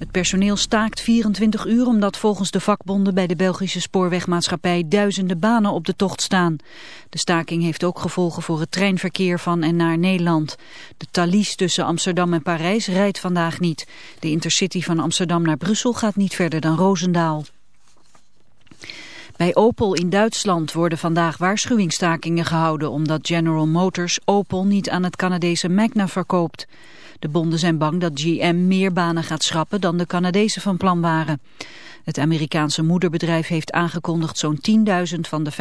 Het personeel staakt 24 uur omdat volgens de vakbonden bij de Belgische spoorwegmaatschappij duizenden banen op de tocht staan. De staking heeft ook gevolgen voor het treinverkeer van en naar Nederland. De Thalys tussen Amsterdam en Parijs rijdt vandaag niet. De intercity van Amsterdam naar Brussel gaat niet verder dan Roosendaal. Bij Opel in Duitsland worden vandaag waarschuwingsstakingen gehouden omdat General Motors Opel niet aan het Canadese Magna verkoopt. De bonden zijn bang dat GM meer banen gaat schrappen dan de Canadezen van plan waren. Het Amerikaanse moederbedrijf heeft aangekondigd zo'n 10.000 van de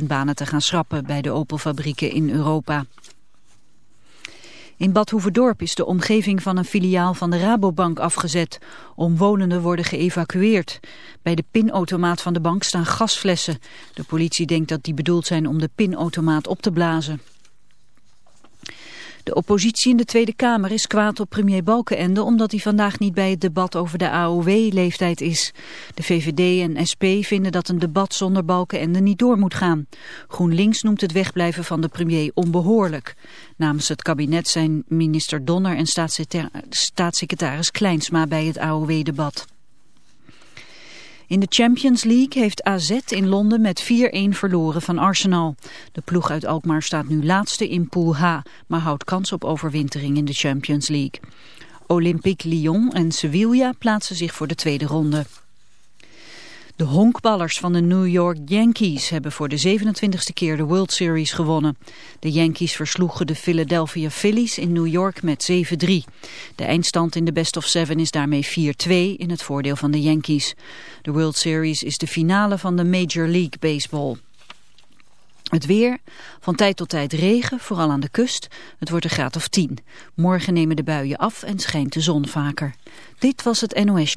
50.000 banen te gaan schrappen bij de Opel-fabrieken in Europa. In Bad Hoeverdorp is de omgeving van een filiaal van de Rabobank afgezet. Omwonenden worden geëvacueerd. Bij de pinautomaat van de bank staan gasflessen. De politie denkt dat die bedoeld zijn om de pinautomaat op te blazen. De oppositie in de Tweede Kamer is kwaad op premier Balkenende omdat hij vandaag niet bij het debat over de AOW-leeftijd is. De VVD en SP vinden dat een debat zonder Balkenende niet door moet gaan. GroenLinks noemt het wegblijven van de premier onbehoorlijk. Namens het kabinet zijn minister Donner en staatssecretaris Kleinsma bij het AOW-debat. In de Champions League heeft AZ in Londen met 4-1 verloren van Arsenal. De ploeg uit Alkmaar staat nu laatste in Pool H, maar houdt kans op overwintering in de Champions League. Olympique Lyon en Sevilla plaatsen zich voor de tweede ronde. De honkballers van de New York Yankees hebben voor de 27e keer de World Series gewonnen. De Yankees versloegen de Philadelphia Phillies in New York met 7-3. De eindstand in de best of seven is daarmee 4-2 in het voordeel van de Yankees. De World Series is de finale van de Major League Baseball. Het weer, van tijd tot tijd regen, vooral aan de kust. Het wordt een graad of 10. Morgen nemen de buien af en schijnt de zon vaker. Dit was het NOS.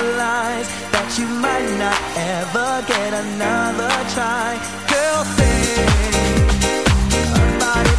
realize that you might not ever get another try. Girl, think about it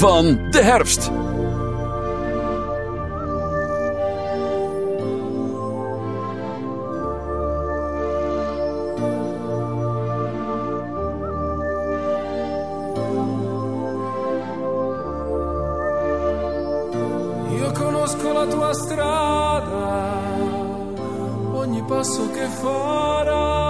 van de herfst. Io conosco la tua strada, ogni passo che farai.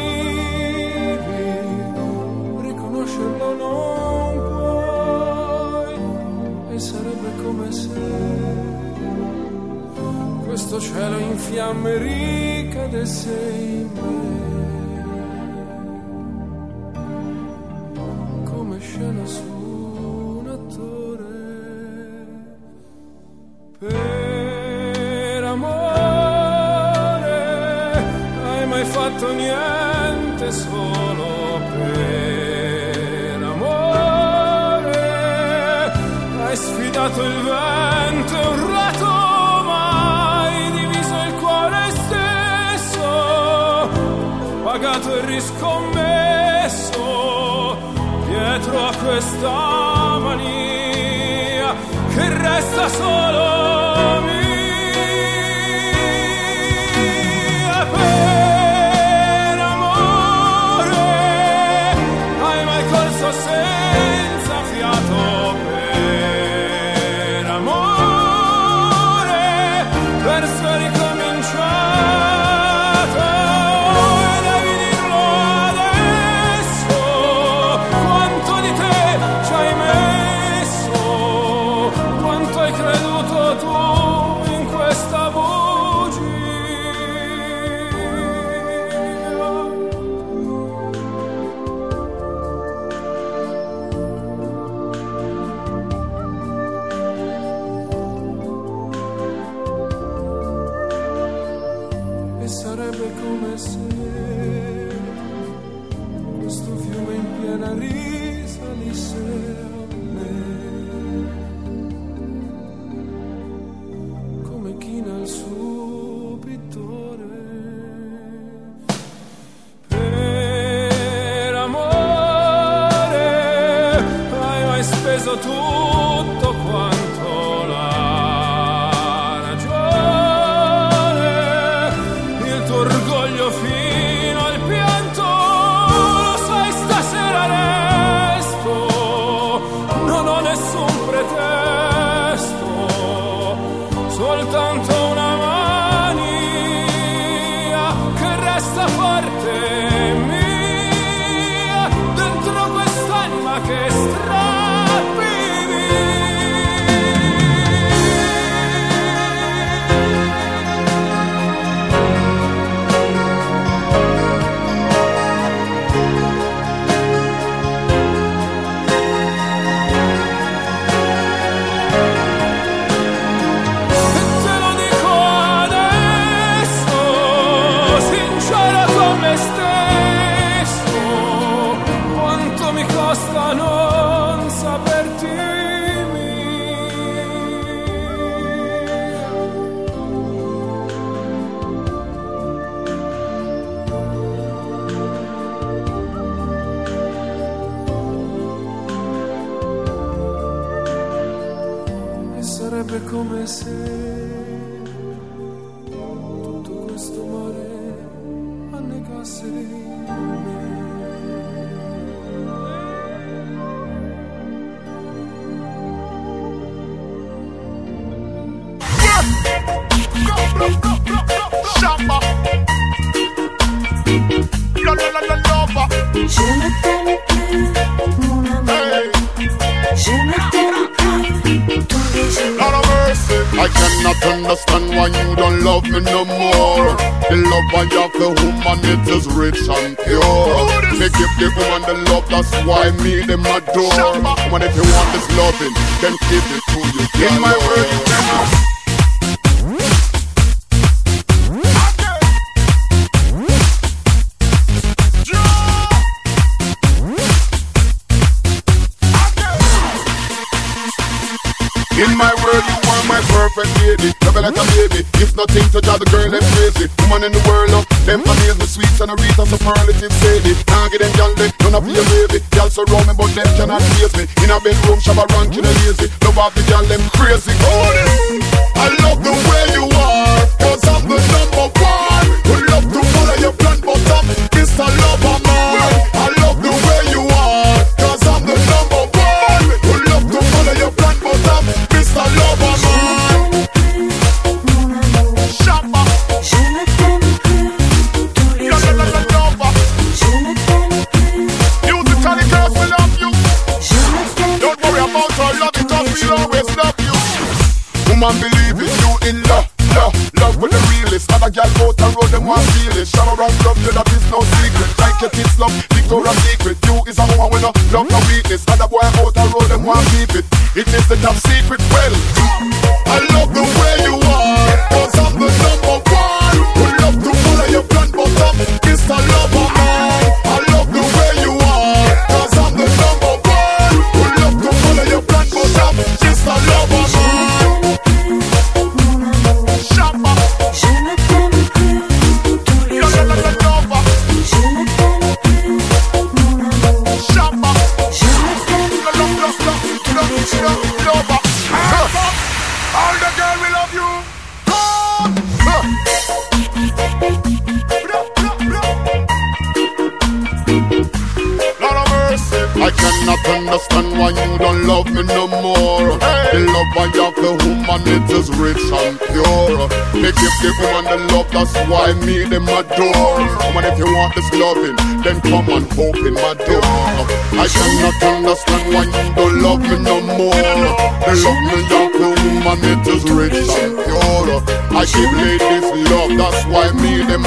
come se Questo cielo in fiamme ricade sei in me. top secrets.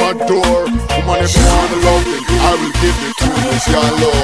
my door. Woman, if you wanna love me, I will give it to you. It's your love.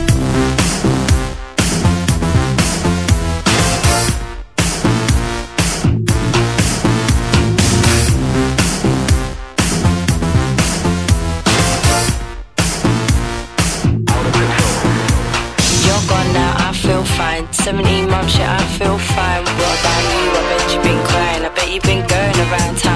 17 months, yeah, I feel fine. What about you? I bet you've been crying. I bet you've been going around town.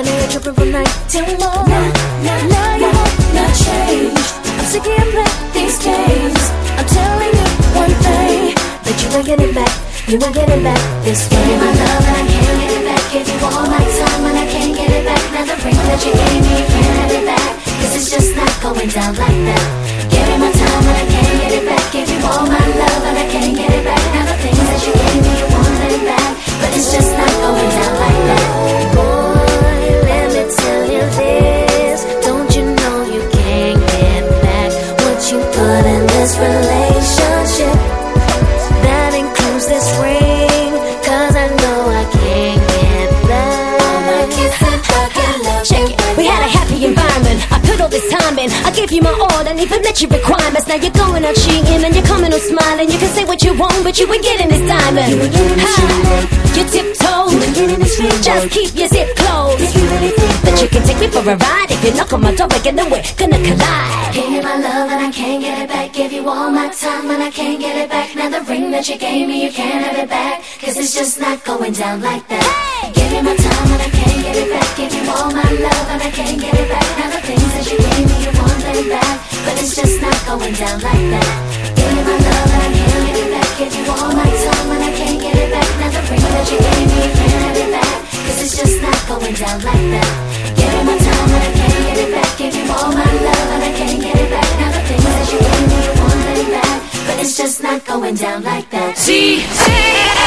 But now you're tripping from night till morn. Now, now you want not change. I'm sick of playing these games. I'm telling you one thing that you ain't getting back. You ain't getting back this way. Give me my love and I can't get it back. Give you all my time and I can't get it back. Now the ring that you gave me, you can't have it back. Cause it's just not going down like that. Give me my time and I can't get it back. Give you all my love and I can't get it back. Now the things that you gave me, you want them back. But it's just not going down like that. This relationship? I gave you my all and even met your requirements. Now you're going out cheating and you're coming on smiling. You can say what you want, but you ain't getting this diamond. You ain't getting this! You tiptoe. You ain't getting this Just keep your zip closed. You really think That you can take me for a ride. If you knock on my door again, then we're gonna collide. Give me my love and I can't get it back. Give you all my time and I can't get it back. Now the ring that you gave me, you can't have it back. Cause it's just not going down like that. Give me my time and I can't get it back. Give you all my love and I can't get it back. Now the things that you gave me, back. But it's just not going down like that. Give me my love I can't it back. Give you all my time and I can't get it back. Now the that you gave me, can't have it it's just not going down like that. Give me my time and I can't get it back. Give you all my love and I can't get it back. Now the things that you gave me, back. But it's just not going down like that. ZFM.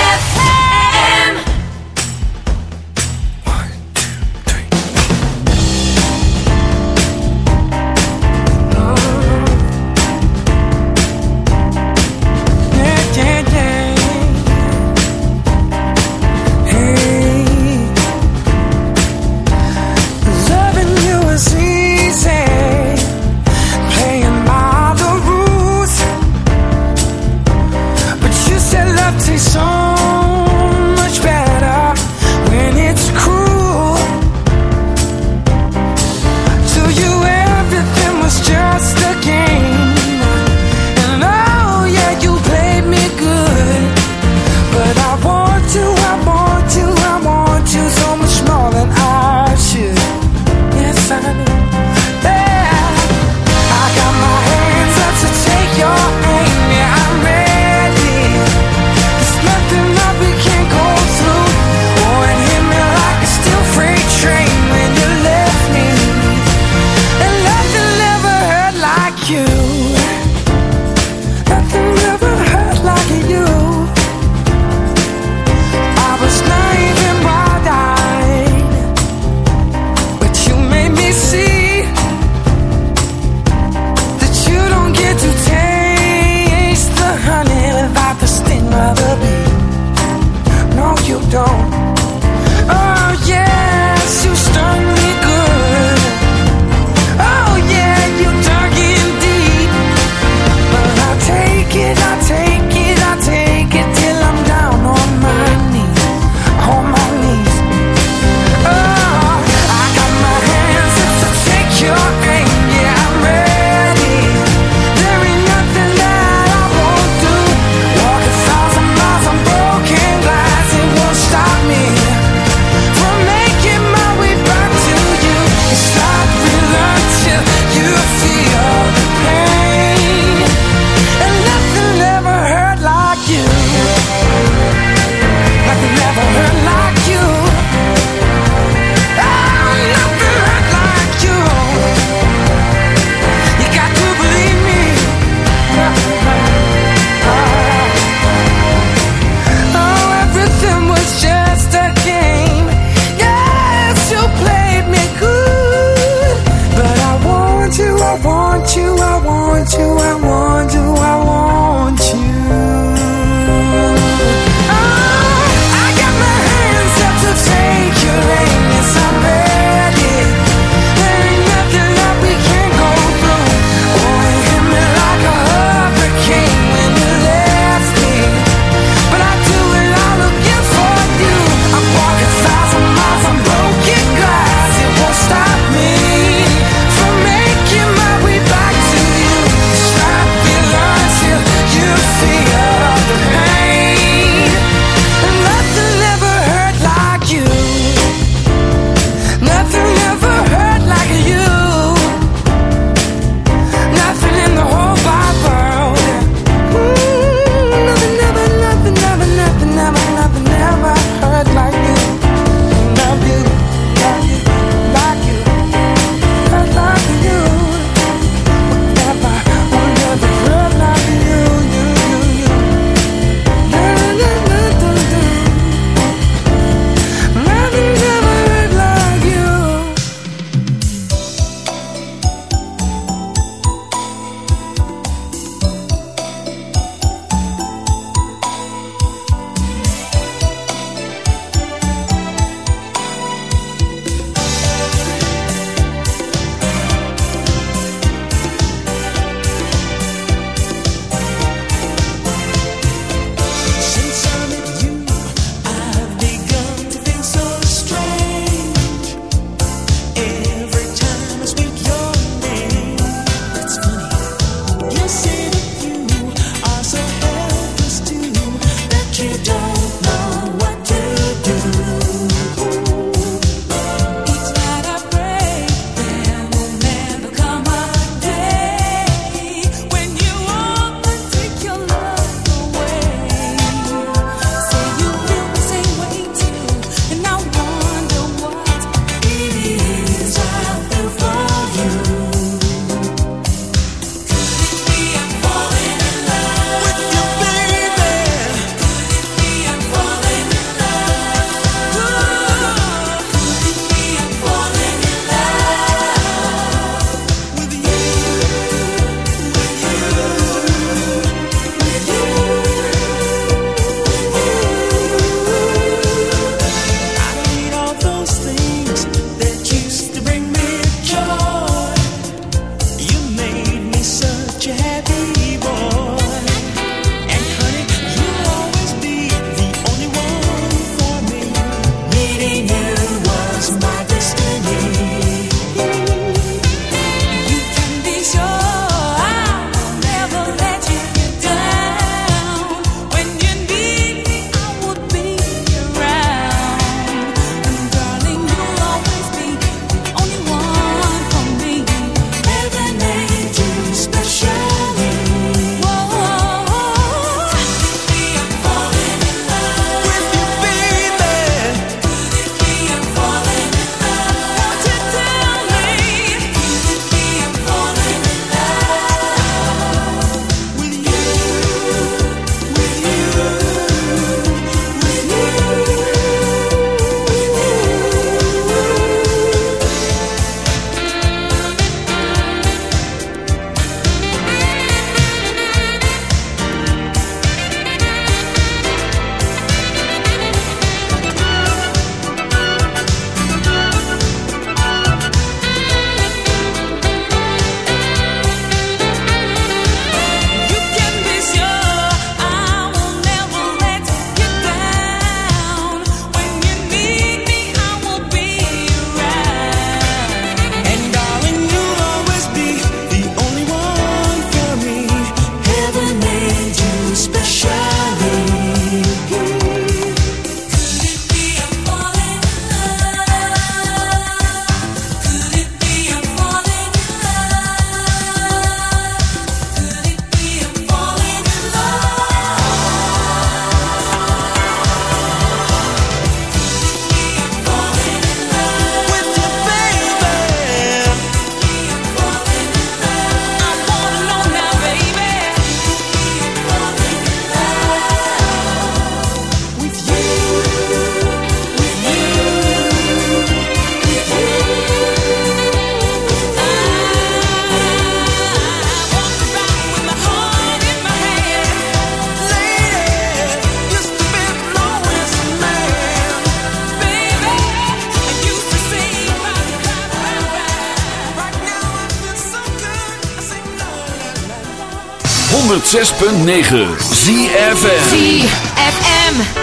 106.9 ZFM ZFM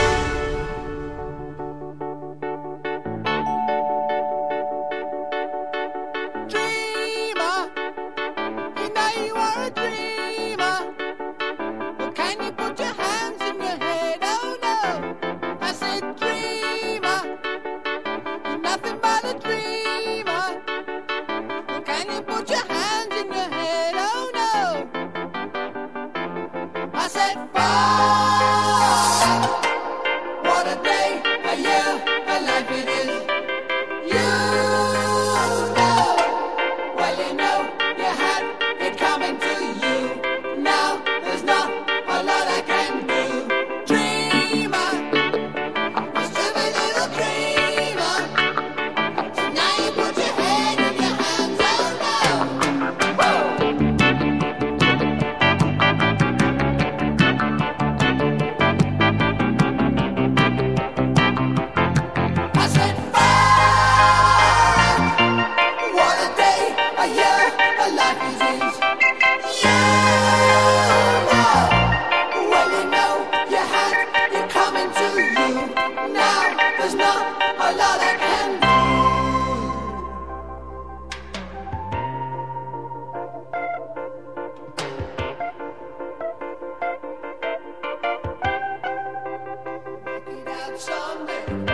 Sunday.